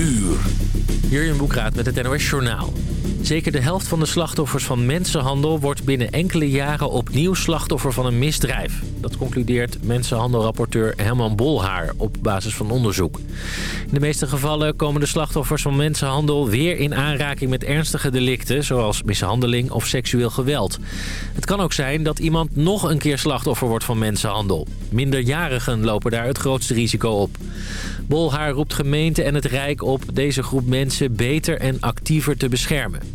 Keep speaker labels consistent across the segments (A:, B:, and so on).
A: uur.
B: Jurjen Boekraat met het NOS Journaal. Zeker de helft van de slachtoffers van mensenhandel... wordt binnen enkele jaren opnieuw slachtoffer van een misdrijf. Dat concludeert mensenhandelrapporteur Herman Bolhaar op basis van onderzoek. In de meeste gevallen komen de slachtoffers van mensenhandel... weer in aanraking met ernstige delicten... zoals mishandeling of seksueel geweld. Het kan ook zijn dat iemand nog een keer slachtoffer wordt van mensenhandel. Minderjarigen lopen daar het grootste risico op. Bolhaar roept gemeenten en het Rijk op deze groep mensen beter en actiever te beschermen.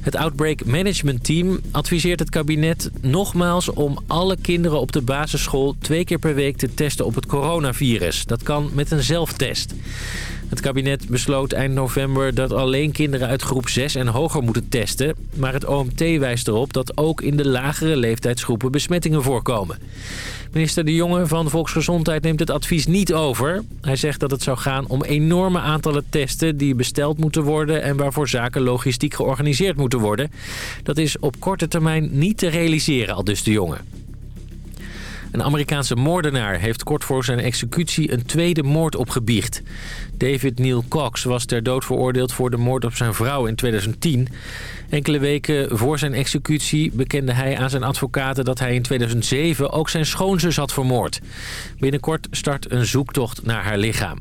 B: Het Outbreak Management Team adviseert het kabinet nogmaals om alle kinderen op de basisschool twee keer per week te testen op het coronavirus. Dat kan met een zelftest. Het kabinet besloot eind november dat alleen kinderen uit groep 6 en hoger moeten testen. Maar het OMT wijst erop dat ook in de lagere leeftijdsgroepen besmettingen voorkomen. Minister De Jonge van Volksgezondheid neemt het advies niet over. Hij zegt dat het zou gaan om enorme aantallen testen die besteld moeten worden... en waarvoor zaken logistiek georganiseerd moeten worden. Dat is op korte termijn niet te realiseren, al dus De Jonge. Een Amerikaanse moordenaar heeft kort voor zijn executie een tweede moord opgebiecht. David Neil Cox was ter dood veroordeeld voor de moord op zijn vrouw in 2010. Enkele weken voor zijn executie bekende hij aan zijn advocaten dat hij in 2007 ook zijn schoonzus had vermoord. Binnenkort start een zoektocht naar haar lichaam.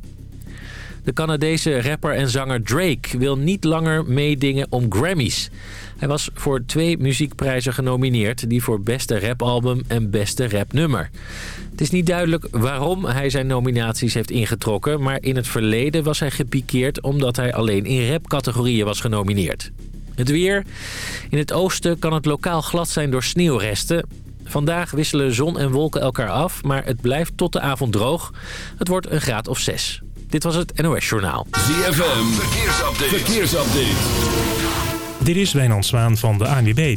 B: De Canadese rapper en zanger Drake wil niet langer meedingen om Grammys. Hij was voor twee muziekprijzen genomineerd... die voor beste rapalbum en beste rapnummer. Het is niet duidelijk waarom hij zijn nominaties heeft ingetrokken... maar in het verleden was hij gepikeerd... omdat hij alleen in rapcategorieën was genomineerd. Het weer. In het oosten kan het lokaal glad zijn door sneeuwresten. Vandaag wisselen zon en wolken elkaar af, maar het blijft tot de avond droog. Het wordt een graad of 6. Dit was het NOS Journaal.
A: ZFM, verkeersupdate. verkeersupdate.
C: Dit is Wijnand Zwaan van de ANWB.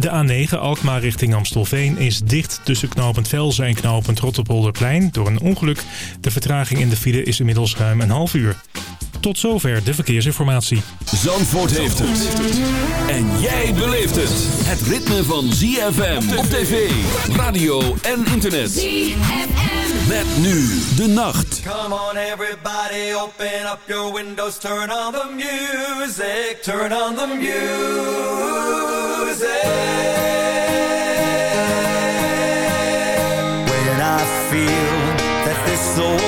C: De A9 Alkmaar richting Amstelveen is dicht tussen knooppunt Velzen en knooppunt Rotterpolderplein door een ongeluk. De vertraging in de file is inmiddels ruim een half uur. Tot zover de verkeersinformatie.
A: Zandvoort heeft het. En jij beleeft het. Het ritme van ZFM op tv, radio en internet. ZFM. Met nu de nacht.
D: Come on everybody, open up your windows, turn on the music, turn on the music. When I feel that this old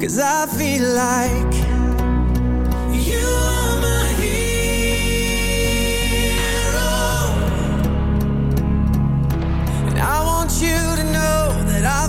E: Cause I feel like you are my hero. And I want you to know that I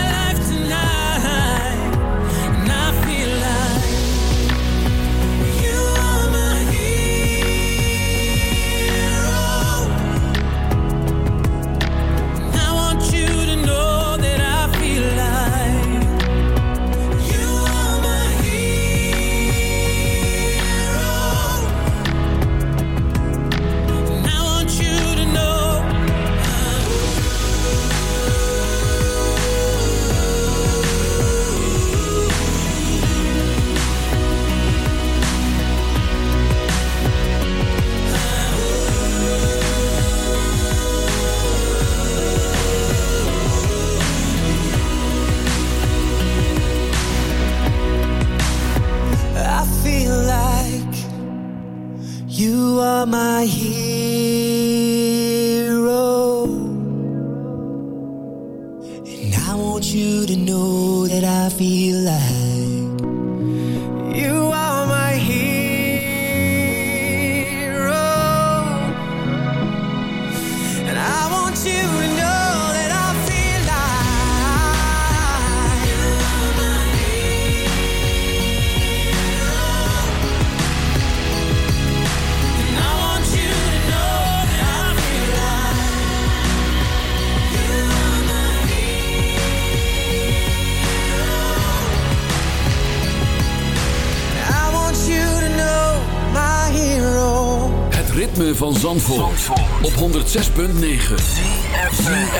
A: Op 106.9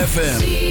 A: FM.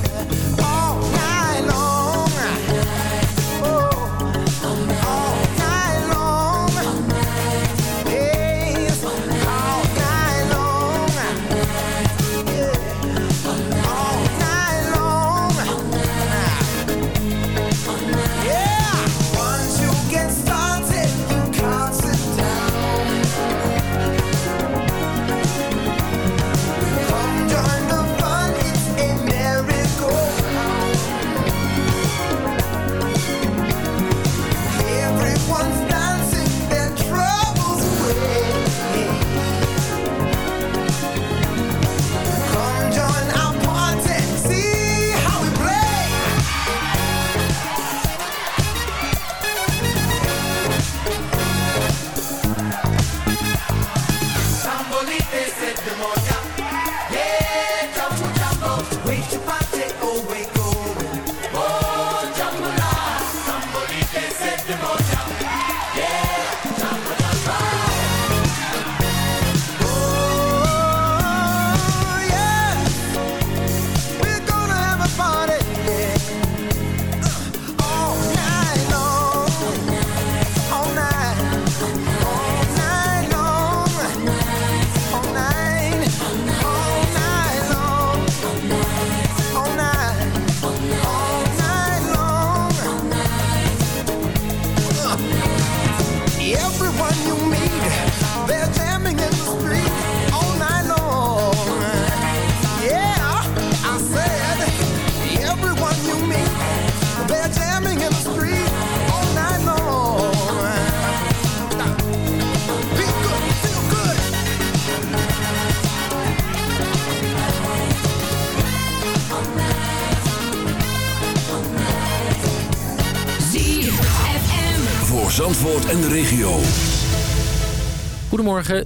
F: They said the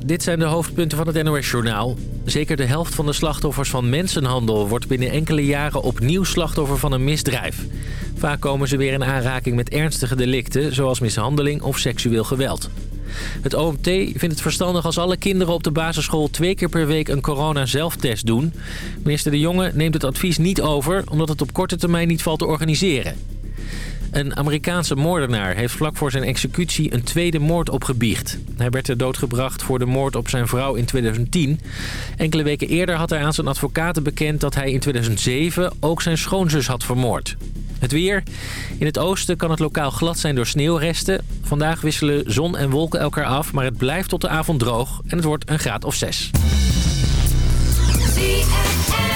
B: Dit zijn de hoofdpunten van het NOS-journaal. Zeker de helft van de slachtoffers van mensenhandel... wordt binnen enkele jaren opnieuw slachtoffer van een misdrijf. Vaak komen ze weer in aanraking met ernstige delicten... zoals mishandeling of seksueel geweld. Het OMT vindt het verstandig als alle kinderen op de basisschool... twee keer per week een corona-zelftest doen. Minister De Jonge neemt het advies niet over... omdat het op korte termijn niet valt te organiseren. Een Amerikaanse moordenaar heeft vlak voor zijn executie een tweede moord opgebiecht. Hij werd ter dood gebracht voor de moord op zijn vrouw in 2010. Enkele weken eerder had hij aan zijn advocaten bekend dat hij in 2007 ook zijn schoonzus had vermoord. Het weer. In het oosten kan het lokaal glad zijn door sneeuwresten. Vandaag wisselen zon en wolken elkaar af, maar het blijft tot de avond droog en het wordt een graad of 6.
F: All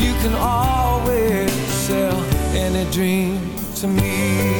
G: You
H: can always sell any dream to me.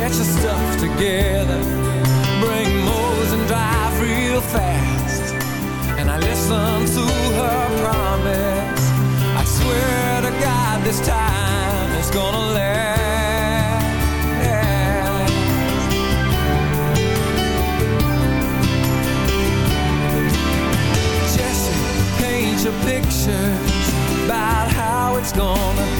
H: Get your stuff together. Bring Moe's and drive real fast. And I listen to her promise. I swear to God this time it's gonna last. Jesse, paint your pictures About how it's gonna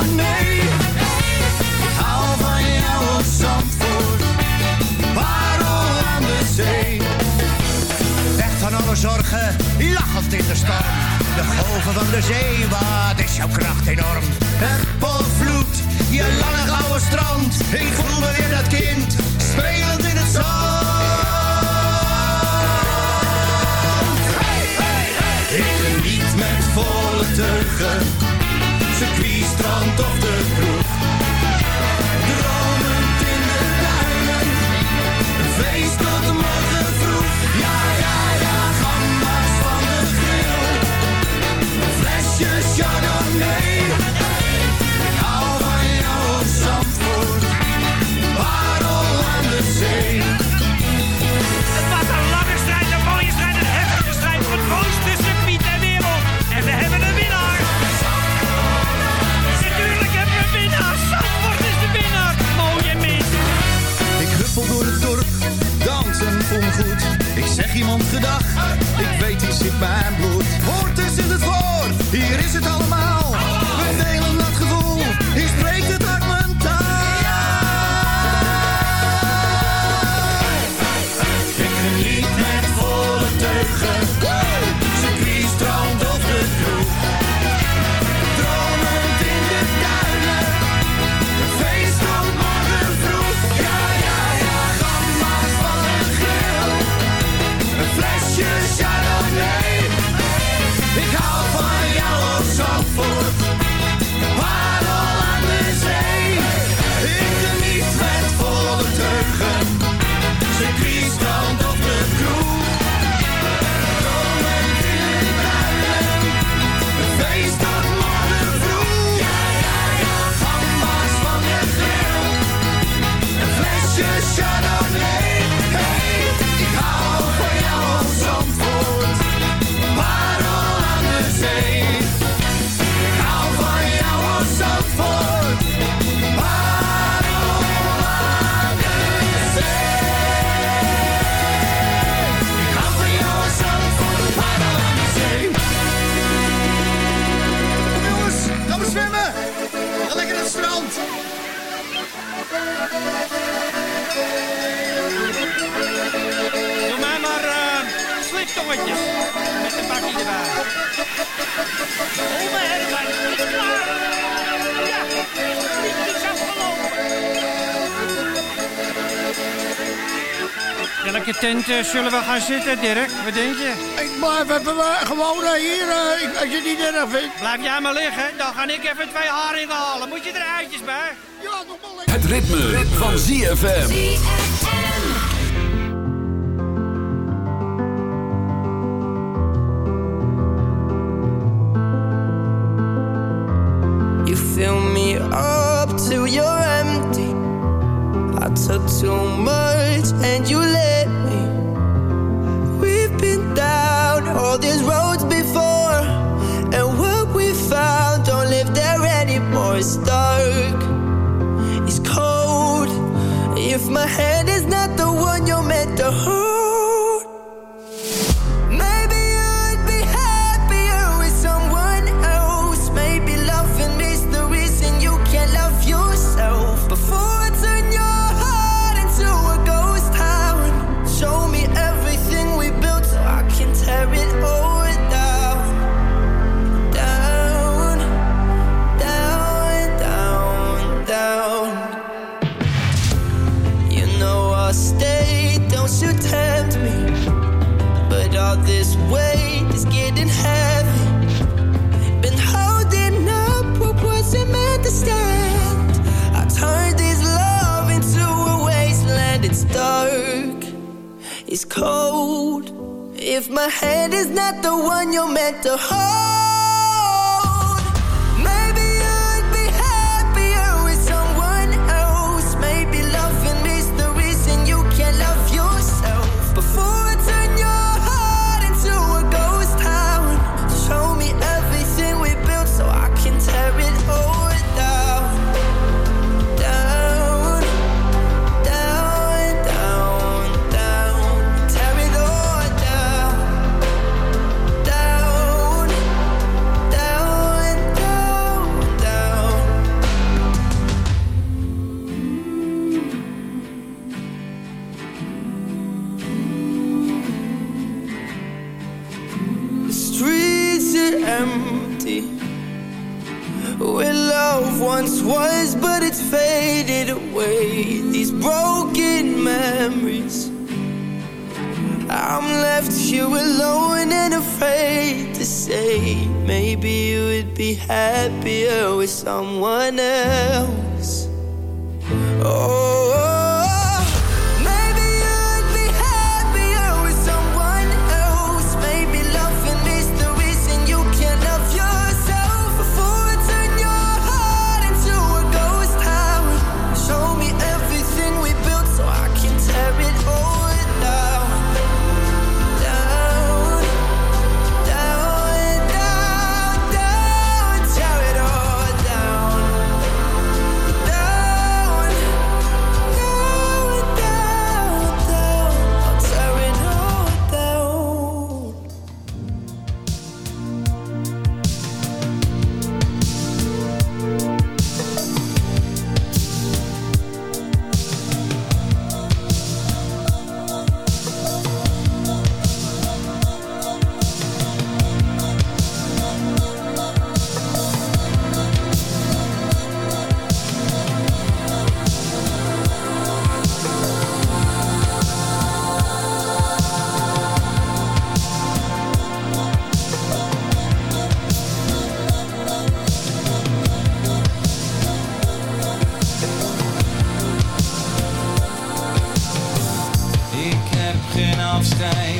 I: chardonnay. Ik hou van jou op Zandvoort. Parel aan de zee. Weg van alle zorgen, lachend in de storm. De golven van de zee, wat is jouw kracht enorm. Het potvloed, je lange gouden strand. Ik voel me weer dat kind, spelend in het zand. Ik geniet met volle teugen, circuit, strand of de kroeg. Dromend in de duinen, een feest tot de morgen vroeg. Ja, ja, ja, gamba's van de grill, een flesje chardonnay. Zeg iemand gedag, ik weet hier zit mijn bloed. Woord is in het woord, hier is het allemaal. Met een bakje erbij. Oma Herbert, ik is klaar. Ja, het
J: is afgelopen. Welke tent eh, zullen we gaan zitten, Dirk? Wat denk je?
K: Ik blijf even eh, gewoon eh, hier, als je het niet erg vindt.
J: Blijf jij maar liggen, dan ga ik even twee haringen halen. Moet je eruitjes bij?
K: Ja, nog maar.
A: Het ritme. van ZFM.
L: my head is not the one you're meant to hold.
D: some of.